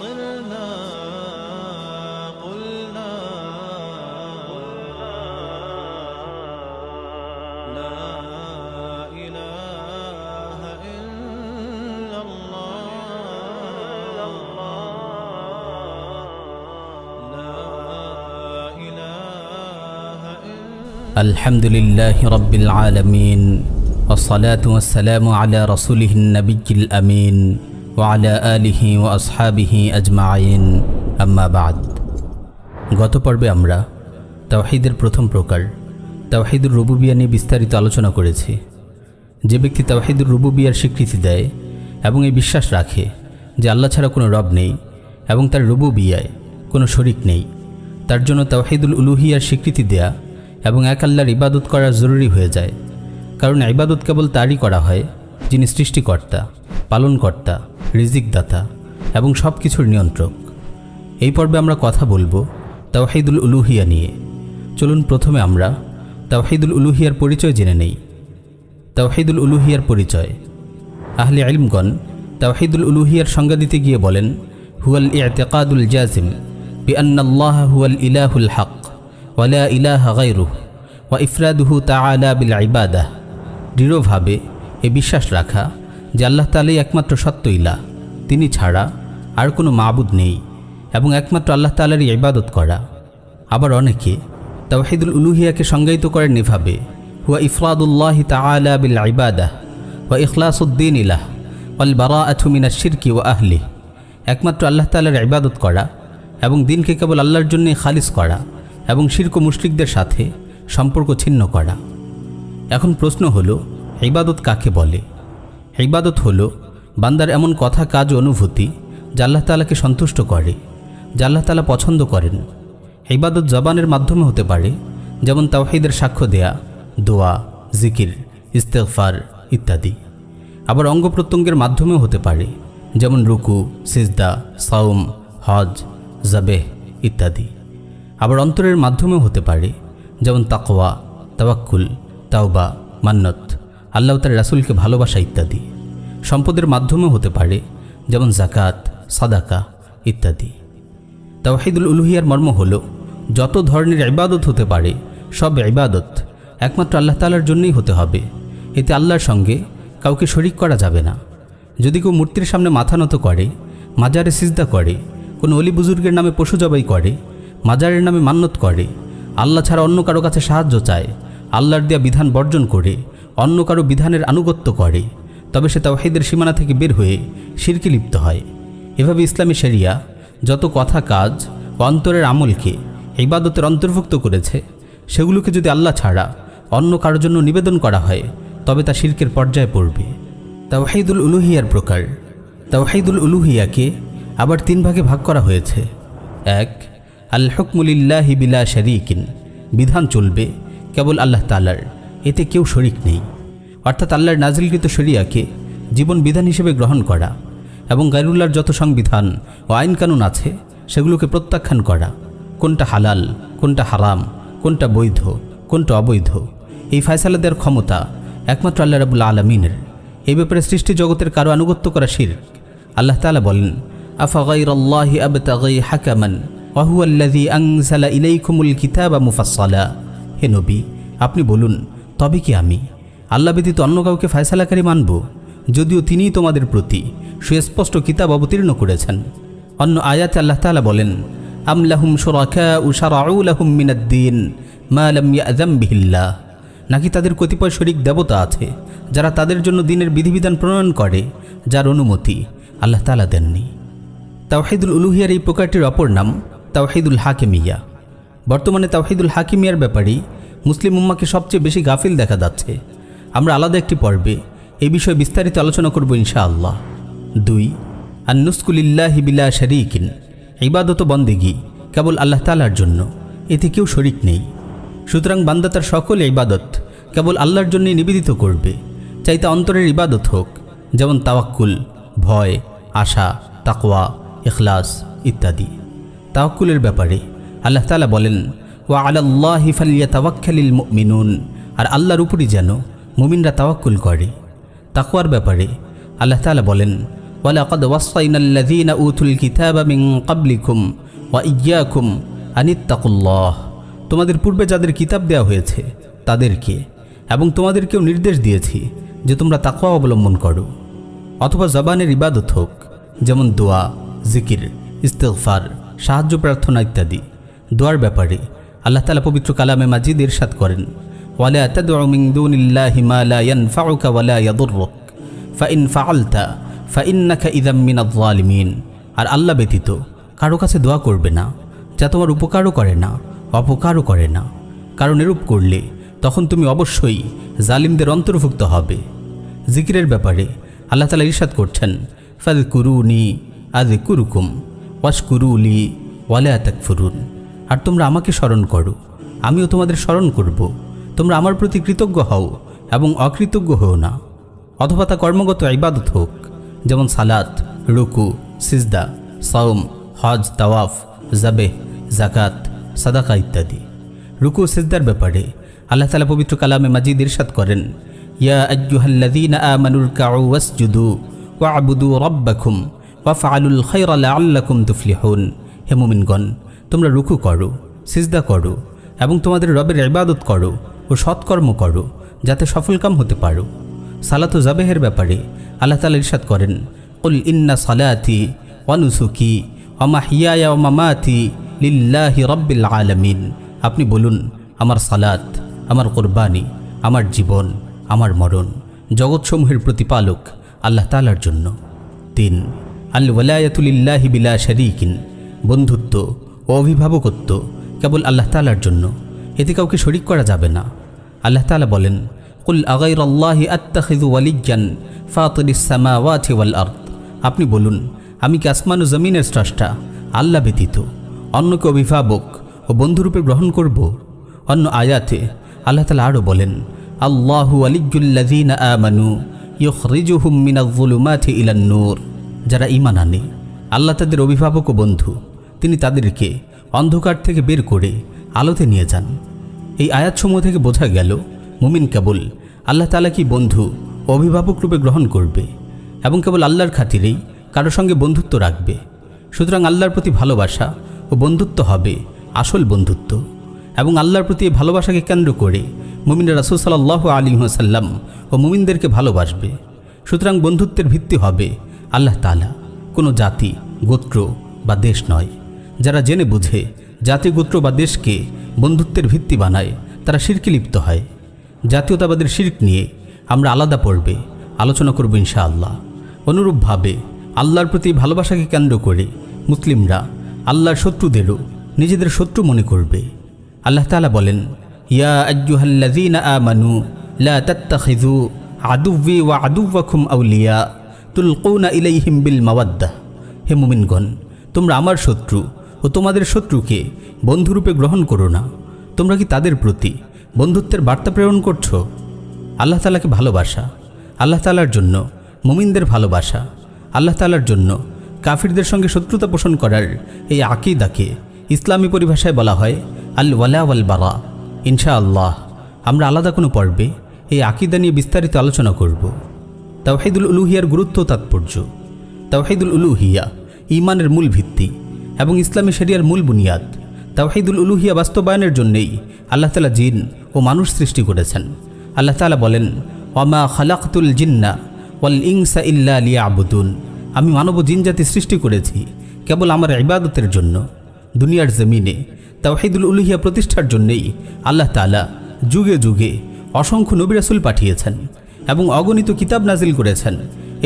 صرنا قلنا لا إله إلا الله. لا إله إلا الحمد لله رب العالمين والصلاة والسلام على رسوله النبي الأمين. ওয়ালা আলিহি আম্মাবাদ গত পর্বে আমরা তাওহিদের প্রথম প্রকার, তাওহিদুর রুবুবিয়া নিয়ে বিস্তারিত আলোচনা করেছি। যে ব্যক্তি তাওহিদুর রুবুবিয়ার স্বীকৃতি দেয় এবং এই বিশ্বাস রাখে যে আল্লাহ ছাড়া কোনো রব নেই এবং তার রুবুবিয়ায় কোনো শরিক নেই, তার জন্য তাওহিদুল উলুহিয়ার স্বীকৃতি দেয়া এবং এক আল্লাহর ইবাদত করা জরুরি হয়ে যায়। কারণ ইবাদত কেবল তারই করা হয় যিনি সৃষ্টিকর্তা, পালনকর্তা রিজিকদাতা এবং সব কিছুর নিয়ন্ত্রক। এই পর্বে আমরা কথা বলব তাওহিদুল উলুহিয়া নিয়ে। চলুন প্রথমে আমরা তাওহিদুল উলুহিয়ার পরিচয় জেনে নেই। তাওহিদুল উলুহিয়ার পরিচয়। আহলে আলিমগণ তাওহিদুল উলুহিয়ার সংজ্ঞা দিতে গিয়ে বলেন, হুয়াল ইতেকাদুল জাজিম বিআন্নাল্লাহ হুয়াল ইলাহুল হক ওয়ালা ইলাহা গায়রুহ ওয়া ইফরাদুহু তাআলা বিল ইবাদাহ। দৃঢ়ভাবে এ বিশ্বাস রাখা যে আল্লাহ তালাই একমাত্র সত্য ইলা তিনি ছাড়া আর কোনো মাবুদ নেই এবং একমাত্র আল্লাহ তালারই ইবাদত করা। আবার অনেকে তাওহিদুল উলুহিয়াকে সংজ্ঞায়িত করেন এভাবে, হুয়া ইফরাদুল্লাহ তাআলা বিল ইবাদাহ ওয়া ইখলাসুদ্দিন ইলাহ ওয়াল বারাআতু মিনাশ শিরকি ওয়া আহলি একমাত্র আল্লাহ তাআলার ইবাদত করা এবং দিনকে কেবল আল্লাহর জন্যই খালিস করা এবং শিরক ও মুশরিকদের সাথে সম্পর্ক ছিন্ন করা। এখন প্রশ্ন হলো, ইবাদত কাকে বলে? ইবাদত হলো বান্দার এমন কথা, কাজ অনুভূতি যা আল্লাহ তালাকে সন্তুষ্ট করে, যা আল্লাহ তালা পছন্দ করেন। ইবাদত জবানের মাধ্যমে হতে পারে, যেমন তাওহিদের সাক্ষ্য দেয়া, দোয়া, জিকির ইস্তেফার ইত্যাদি। আবার অঙ্গ প্রত্যঙ্গের মাধ্যমেও হতে পারে, যেমন রুকু, সিজদা সাউম হজ জাবেহ ইত্যাদি। আবার অন্তরের মাধ্যমেও হতে পারে, যেমন তাকওয়া, তাওয়াক্কুল, তাওবা, মান্নত। আল্লাহ তার রাসুলকে ভালোবাসা ইত্যাদি। সম্পদের মাধ্যমেও হতে পারে, যেমন জাকাত সাদাকা ইত্যাদি। তাওহিদুল উলুহিয়ার মর্ম হল, যত ধরনের ইবাদত হতে পারে, সব ইবাদত একমাত্র আল্লাহ তালার জন্যই হতে হবে। এতে আল্লাহর সঙ্গে কাউকে শরিক করা যাবে না। যদি কেউ মূর্তির সামনে মাথা নত করে, মাজারে সিজদা করে, কোনো অলি বুজুর্গের নামে পশু জবাই করে, মাজারের নামে মান্যত করে, আল্লাহ ছাড়া অন্য কারও কাছে সাহায্য চায়, আল্লাহর দেয়া বিধান বর্জন করে অন্য কারও বিধানের আনুগত্য করে, তবে সে তাওহিদের সীমানা থেকে বের হয়ে শিরকে লিপ্ত হয়। এভাবে ইসলামী শরিয়া যত কথা কাজ অন্তরের আমলকে ইবাদতের অন্তর্ভুক্ত করেছে, সেগুলোকে যদি আল্লাহ ছাড়া অন্য কারোর জন্য নিবেদন করা হয়, তবে তা শিরকের পর্যায়ে পড়বে। তাওহিদুল উলুহিয়ার প্রকার। তাওহিদুল উলুহিয়াকে আবার তিন ভাগে ভাগ করা হয়েছে। এক আল হকমুলিল্লাহি বিলা শরিকিন। বিধান চলবে কেবল আল্লাহ তালার এতে কেউ শরিক নেই। অর্থাৎ আল্লাহর নাজিলকৃত শরিয়াকে জীবন বিধান হিসেবে গ্রহণ করা এবং গাইরুল্লাহর যত সংবিধান ও আইন কানুন আছে, সেগুলোকে প্রত্যাখ্যান করা। কোনটা হালাল, কোনটা হারাম, কোনটা বৈধ, কোনটা অবৈধ, এই ফায়সালা দেওয়ার ক্ষমতা একমাত্র আল্লাহ রাবুল আলমিনের। এই ব্যাপারে সৃষ্টি জগতের কারও আনুগত্য করা শির আল্লাহ তালা বলেন, আফা গাইরাল্লাহি আবতাগি হাকামান হে নবী, আপনি বলুন তবে কি আমি? আল্লাহ ব্যতীত অন্য কাউকে ফায়সালাকারী মানব? যদিও তিনিই তোমাদের প্রতি সুস্পষ্ট কিতাব অবতীর্ণ করেছেন। অন্য আয়াতে আল্লাহ তাআলা বলেন আমলাহুম শুরাকা উশারাউলাহুম মিনাদ্দিন মা লাম ইয়াযাম নাকি তাদের কতিপয় শরিক দেবতা আছে, যারা তাদের জন্য দিনের বিধিবিধান প্রণয়ন করে, যার অনুমতি আল্লাহ তাআলা দেননি। তাওহিদুল উলুহিয়ার এই প্রকারটির অপর নাম তাওহিদুল হাকিমিয়া। বর্তমানে তাওহিদুল হাকিমিয়ার ব্যাপারেই মুসলিম উম্মাকে সবচেয়ে বেশি গাফিল দেখা যাচ্ছে। আমরা আলাদা একটি পর্বে এই বিষয়ে বিস্তারিত আলোচনা করব ইনশাআল্লাহ। দুই আন্নুসকুলিল্লাহি বিলা শরিকিন, ইবাদত বন্দেগি কেবল আল্লাহ তালার জন্য, এতে কেউ শরিক নেই। সুতরাং বান্দা তার সকল ইবাদত কেবল আল্লাহর জন্যই নিবেদিত করবে চাইতে অন্তরের ইবাদত হোক, যেমন তাওয়াক্কুল, ভয়, আশা, তাকওয়া, ইখলাস ইত্যাদি। তাওয়াক্কুলের ব্যাপারে আল্লাহ তালা বলেন ও আলাল্লাহি ফালিয়া তাওয়াক্কালিল মিনুন আর আল্লাহর উপরই যেন মুমিনরা তাওয়াক্কুল করে। তাকওয়ার ব্যাপারে আল্লাহ তালা বলেন তোমাদের পূর্বে যাদের কিতাব দেওয়া হয়েছে, তাদেরকে এবং তোমাদেরকেও নির্দেশ দিয়েছি যে তোমরা তাকওয়া অবলম্বন করো। অথবা জবানের ইবাদত হোক, যেমন দোয়া, জিকির, ইস্তেগফার, সাহায্য প্রার্থনা ইত্যাদি। দোয়ার ব্যাপারে আল্লাহ তালা পবিত্র কালামে মাজিদ ইরশাদ করেন আর আল্লাহ ব্যতীত কারও কাছে দোয়া করবে না, যা তোমার উপকারও করে না, অপকারও করে না। কারণ এরূপ করলে তখন তুমি অবশ্যই জালিমদের অন্তর্ভুক্ত হবে। জিকিরের ব্যাপারে আল্লাহ তালা ইরশাদ করছেন ফাদ কুরুনি আদে কুরুকুম ওয়াস কুরুলি ওয়ালে আতাক ফুরুন আর তোমরা আমাকে স্মরণ করো। আমিও তোমাদের স্মরণ করব। তোমরা আমার প্রতি কৃতজ্ঞ হও এবং অকৃতজ্ঞ হও না। অথবা তা কর্মগত ইবাদত হোক, যেমন সালাত, রুকু, সিজদা সাউম হজ, তাওয়াফ জাবেহ জাকাত সাদাকা ইত্যাদি। রুকু সিজদার ব্যাপারে আল্লাহ তালা পবিত্র কালামে মাজিদ ইরশাদ করেন, ইয়া আজ্জুহাল্লাযীনা আমানুর কাউ ওয়াসজুদু ওয়াবুদু রব্বাকুম ওয়াফআলুল খায়রা লাআল্লাকুম তুফলিহুন। তোমরা রুকু করো, সিজদা করো এবং তোমাদের রবের ইবাদত করো ও সৎকর্ম করো যাতে সফলকাম হতে পারো। সালাত জাবেহের ব্যাপারে আল্লাহ তালা ইরশাদ করেন উল ইন্না সালাতি ওয়ানুসুকি অমাহিয়ায়া ওমামাতি লিল্লাহি রব্বিল আলামিন। আপনি বলুন, আমার সালাত, আমার কোরবানি, আমার জীবন, আমার মরণ জগৎসমূহের প্রতিপালক আল্লাহ তালার জন্য। তিন আল ওয়ালায়াতুলিল্লাহি বিলা শরিকিন। বন্ধুত্ব অভিভাবকত্ব কেবল আল্লাহ তালার জন্য। এতে কাউকে শরিক করা যাবে না। আল্লাহ তালা বলেন, কুল আগাইর ওয়াল আপনি বলুন, আমি কি আসমান ও জমিনের স্রষ্টা, আল্লাহ ব্যতীত অন্যকে অভিভাবক ও বন্ধুরূপে গ্রহণ করব? অন্য আয়াতে আল্লাহ তালা আরও বলেন, আল্লাহু আলিজুল্লাযীন আমানু ইউখরিজুহুম মিনাজ-যুলুমাতি ইলান নূর যারা ইমান আনে, আল্লাহ তাদের অভিভাবক ও বন্ধু। তিনি তাদেরকে অন্ধকার থেকে বের করে আলোতে নিয়ে যান। এই আয়াতসমূহ থেকে বোঝা গেল, মুমিন কেবল আল্লাহ তালা কি বন্ধু, অভিভাবক রূপে গ্রহণ করবে এবং কেবল আল্লাহর খাতিরেই কারও সঙ্গে বন্ধুত্ব রাখবে। সুতরাং আল্লাহর প্রতি ভালোবাসা ও বন্ধুত্ব হবে আসল বন্ধুত্ব এবং আল্লাহর প্রতি ভালোবাসাকে কেন্দ্র করে মুমিন রাসুল সাল্লাহ আলী ও মুমিনদেরকে ভালোবাসবে। সুতরাং বন্ধুত্বের ভিত্তি হবে আল্লাহ তালা কোনো জাতি, গোত্র বা দেশ নয়। যারা জেনে বুঝে জাতি, গোত্র বা দেশকে বন্ধুত্বের ভিত্তি বানায়, তারা শিরকে লিপ্ত হয়। জাতীয়তাবাদের শির্ক নিয়ে আমরা আলাদা পড়বে আলোচনা করব ইনশাআল্লাহ। অনুরূপভাবে আল্লাহর প্রতি ভালোবাসাকে কেন্দ্র করে মুসলিমরা আল্লাহর শত্রুদেরও নিজেদের শত্রু মনে করবে। আল্লাহ তালা বলেন, ইয়া আজ্জুহাল্লাযীনা আমানু, লা ওয়া আদুব্বাকুম আউলিয়া, তুলকুনা ইলাইহিম বিল মাওয়াদ্দাহ হে মুমিনগণ, তোমরা আমার শত্রু ও তোমাদের শত্রুকে বন্ধুরূপে গ্রহণ করো না। তোমরা কি তাদের প্রতি বন্ধুত্বের বার্তা প্রেরণ করছ? আল্লাহ তালাকে ভালোবাসা। আল্লাহ তালার জন্য মুমিনদের ভালোবাসা। আল্লাহ তালার জন্য কাফিরদের সঙ্গে শত্রুতা পোষণ করার এই আকিদাকে ইসলামী পরিভাষায় বলা হয় আল ওয়ালা ওয়াল বারা ইনশা আল্লাহ আমরা আলাদা কোনো পর্বে এই আকিদা নিয়ে বিস্তারিত আলোচনা করব। তাওহিদুল উলুহিয়ার গুরুত্ব তাৎপর্য। তাওহিদুল উলুহিয়া ইমানের মূল ভিত্তি। এবং ইসলামী শরিয়ার মূল বুনিয়াদ, তাওহিদুল উলুহিয়া বাস্তবায়নের জন্যেই আল্লাহ তালা জিন ও মানুষ সৃষ্টি করেছেন। আল্লাহ তালা বলেন ওমা খালাকতুল জিন্না ওয়াল ইংসা ইল্লা লিয়া আবুদুন আমি মানব জিনজাতি সৃষ্টি করেছি কেবল আমার ইবাদতের জন্য। দুনিয়ার জমিনে তাওহিদুল উলুহিয়া প্রতিষ্ঠার জন্যেই আল্লাহ তালা যুগে যুগে অসংখ্য নবী রাসূল পাঠিয়েছেন এবং অগণিত কিতাব নাজিল করেছেন।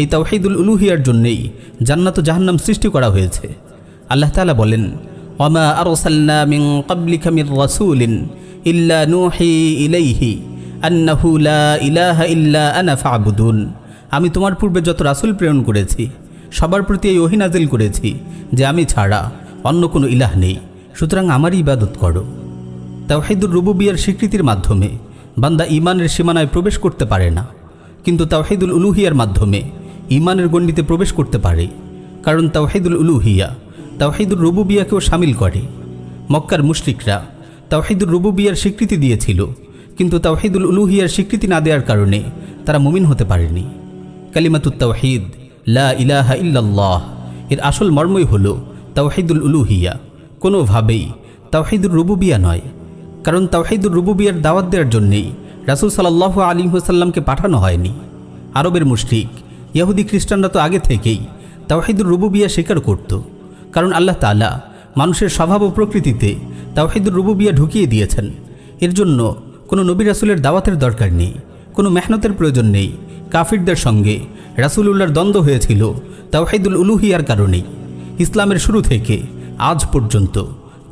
এই তাওহিদুল উলুহিয়ার জন্যেই জান্নাত জাহান্নাম সৃষ্টি করা হয়েছে। আল্লাহ তালা বলেন, ওমা আরসাল্না মিন ক্বাবলিকা মির ইল্লা নূহি ইলাইহি আন্নাহু ইলাহা ইল্লা আনা আমি তোমার পূর্বে যত রাসূল প্রেরণ করেছি, সবার প্রতি এই ওহী নাজিল করেছি যে আমি ছাড়া অন্য কোনো ইলাহ নেই। সুতরাং আমারই ইবাদত করো। তাওহিদুর রুবুবিয়ার স্বীকৃতির মাধ্যমে বান্দা ইমানের সীমানায় প্রবেশ করতে পারে না। কিন্তু তাও তাওহিদুল উলুহিয়ার মাধ্যমে ইমানের গণ্ডিতে প্রবেশ করতে পারে। কারণ তাও তাওহিদুল উলুহিয়া তাওহিদুর রুবুবিয়াকেও সামিল করে। মক্কার মুশরিকরা তাওহিদুর রুবুবিয়ার স্বীকৃতি দিয়েছিল, কিন্তু তাওহিদুল উলুহিয়ার স্বীকৃতি না দেওয়ার কারণে তারা মুমিন হতে পারেনি। কালিমাতুত তাওহিদ, লা ইলাহা ইল্লাল্লাহ, এর আসল মর্মই হল তাওহিদুল উলুহিয়া। কোনোভাবেই তাওহিদুর রুবুবিয়া নয়, কারণ তাওহিদুর রুবুবিয়ার দাওয়াত দেওয়ার জন্যেই রাসুল সাল্লাহ আলী হুসাল্লামকে পাঠানো হয়নি। আরবের মুশরিক, ইহুদি খ্রিস্টানরা তো আগে থেকেই তাওহিদুর রুবুবিয়া স্বীকার করত। কারণ আল্লাহ তালা মানুষের স্বভাব ও প্রকৃতিতে তাওহিদুর রুবুবিয়া ঢুকিয়ে দিয়েছেন। এর জন্য কোনো নবী রাসুলের দাওয়াতের দরকার নেই, কোনো মেহনতের প্রয়োজন নেই। কাফিরদের সঙ্গে রাসুলুল্লাহর দ্বন্দ্ব হয়েছিল তাওহিদুল উলুহিয়ার কারণেই। ইসলামের শুরু থেকে আজ পর্যন্ত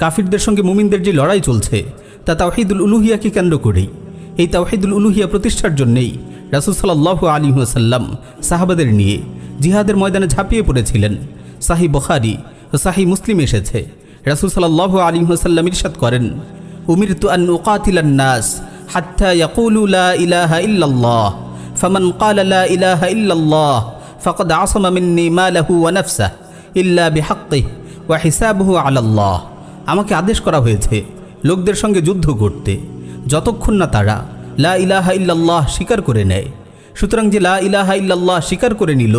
কাফিরদের সঙ্গে মুমিনদের যে লড়াই চলছে, তা তাওহিদুল উলুহিয়াকে কেন্দ্র করেই। এই তাওহিদুল উলুহিয়া প্রতিষ্ঠার জন্যেই রাসুল সাল্লাহ আলী সাল্লাম সাহাবাদের নিয়ে জিহাদের ময়দানে ঝাঁপিয়ে পড়েছিলেন। সাহি বখারি সাহি মুসলিম এসেছে। রাসুল সাল্লাহ আলী সাল্লাম ইরশাদ করেন উমির তু আন উকাতিলান নাস হাত্তা ইয়াকুলু লা ইল্লাল্লাহ। ইল্লাল্লাহ ইল্লা আমাকে আদেশ করা হয়েছে, লোকদের সঙ্গে যুদ্ধ করতে। যতক্ষণ না তারা লা ইলাহা ইল্লাল্লাহ স্বীকার করে নেয়, সুতরাং যে লা ইলাহা ইল্লাল্লাহ স্বীকার করে নিল,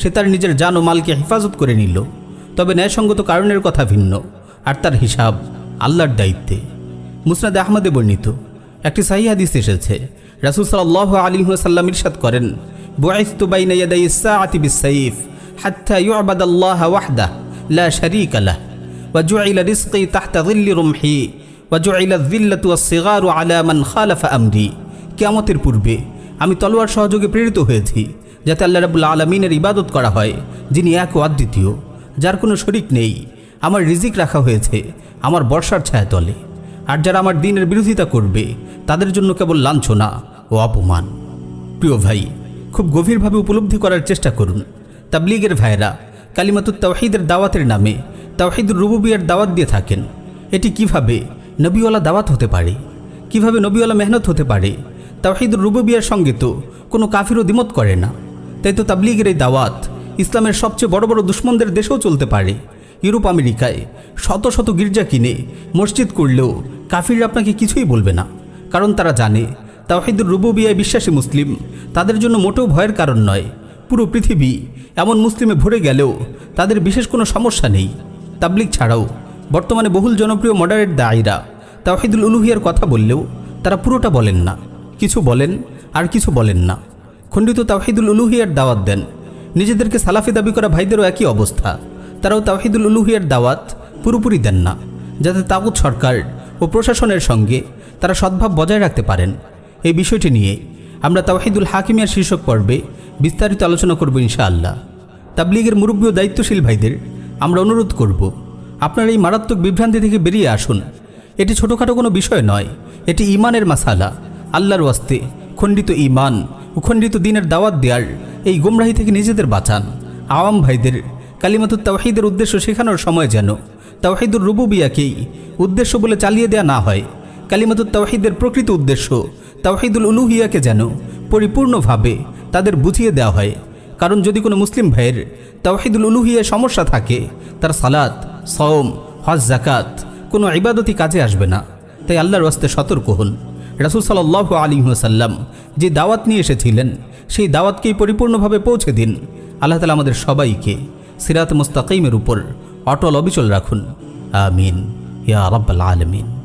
সে তার নিজের জান ও মালকে হেফাজত করে নিল। তবে ন্যায়সঙ্গত কারণের কথা ভিন্ন আর তার হিসাব আল্লাহর দায়িত্বে মুসনাদ আহমদে বর্ণিত একটি সাহি হাদিস এসেছে রাসুল সাল্লাহ আলী সাল্লাম ইরশাদ করেন বুআইস্তু বাইনা ইয়াদাই ইসসাআতি বিসাইফ হাত্তা ইউবাদাল্লাহ ওয়াহদাহ লা শারীকা লাহ وجعل رزقي تحت ظل رمحي وجعل الذلة والصغار على من خالف أمري কিয়ামতের পূর্বে আমি তলোয়ার সহযোগে প্রেরিত হয়েছি যাতে আল্লাহ রাবুল্লা আলমিনের ইবাদত করা হয় যিনি এক ও অদ্বিতীয় যার কোনো শরিক নেই। আমার রিজিক রাখা হয়েছে, আমার বর্ষার ছায়া তলে। আর যারা আমার দিনের বিরোধিতা করবে, তাদের জন্য কেবল লাঞ্ছনা ও অপমান। প্রিয় ভাই, খুব গভীরভাবে উপলব্ধি করার চেষ্টা করুন। তাবলিগের ভাইরা কালিমাতুত তাওহিদের দাওয়াতের নামে তাওহিদুর রুবুবিয়ার দাওয়াত দিয়ে থাকেন। এটি কীভাবে নবীওয়ালা দাওয়াত হতে পারে? কীভাবে নবীওয়ালা মেহনত হতে পারে? তাওহিদুর রুবুবিয়ার সঙ্গে তো কোনো কাফিরও দ্বিমত করে না। তাই তো তাবলিগের এই দাওয়াত ইসলামের সবচেয়ে বড় বড় দুশ্মনদের দেশেও চলতে পারে। ইউরোপ, আমেরিকায় শত শত গির্জা কিনে মসজিদ করলেও কাফিররা আপনাকে কিছুই বলবে না। কারণ তারা জানে, তাওহিদুর রুবুবিয়ায় বিশ্বাসী মুসলিম তাদের জন্য মোটেও ভয়ের কারণ নয়। পুরো পৃথিবী এমন মুসলিমে ভরে গেলেও তাদের বিশেষ কোনো সমস্যা নেই। তাবলিক ছাড়াও বর্তমানে বহুল জনপ্রিয় মডারেট দায়রা তাওহিদুল উলুহিয়ার কথা বললেও তারা পুরোটা বলেন না। কিছু বলেন আর কিছু বলেন না। খণ্ডিত তাওহিদুল উলুহিয়ার দাওয়াত দেন নিজেদেরকে সালাফি দাবি করা ভাইদেরও একই অবস্থা। তারাও তাওহিদুল উলুহিয়ার দাওয়াত পুরোপুরি দেন না। যাতে তাগুত সরকার ও প্রশাসনের সঙ্গে তারা সদ্ভাব বজায় রাখতে পারেন। এই বিষয়টি নিয়ে আমরা তাওহিদুল হাকিমিয়ার শীর্ষক পর্বে বিস্তারিত আলোচনা করব ইনশাআল্লাহ। তাবলিগের মুরব্বী ও দায়িত্বশীল ভাইদের আমরা অনুরোধ করব, আপনার এই মারাত্মক বিভ্রান্তি থেকে বেরিয়ে আসুন। এটি ছোটোখাটো কোনো বিষয় নয়, এটি ইমানের মাসালা। আল্লাহর ওয়াস্তে খণ্ডিত ইমান ও খণ্ডিত দিনের দাওয়াত দেয়ার এই গোমরাহি থেকে নিজেদের বাঁচান। আওয়াম ভাইদের কালিমাতুর তাওহিদের উদ্দেশ্য শেখানোর সময় যেন তাওহিদুর রুবুবিয়াকেই উদ্দেশ্য বলে চালিয়ে দেয়া না হয়। কালিমাতুর তাওহিদের প্রকৃত উদ্দেশ্য তাওহিদুল উলুহিয়াকে যেন পরিপূর্ণভাবে তাদের বুঝিয়ে দেওয়া হয়। কারণ যদি কোনো মুসলিম ভাইয়ের তাওহিদুল উলুহিয়ায় সমস্যা থাকে, তার সালাত, সওম, হজ জাকাত কোনো ইবাদতি কাজে আসবে না। তাই আল্লাহর ওয়াস্তে সতর্ক হন। রাসুল সাল্লাহ আলী সাল্লাম যে দাওয়াত নিয়ে এসেছিলেন, সেই দাওয়াতকেই পরিপূর্ণভাবে পৌঁছে দিন। আল্লাহ তালা আমাদের সবাইকে সিরাত মুস্তাকিমের উপর অটল অবিচল রাখুন। আমিন। ইয়া রব্বাল আলমিন।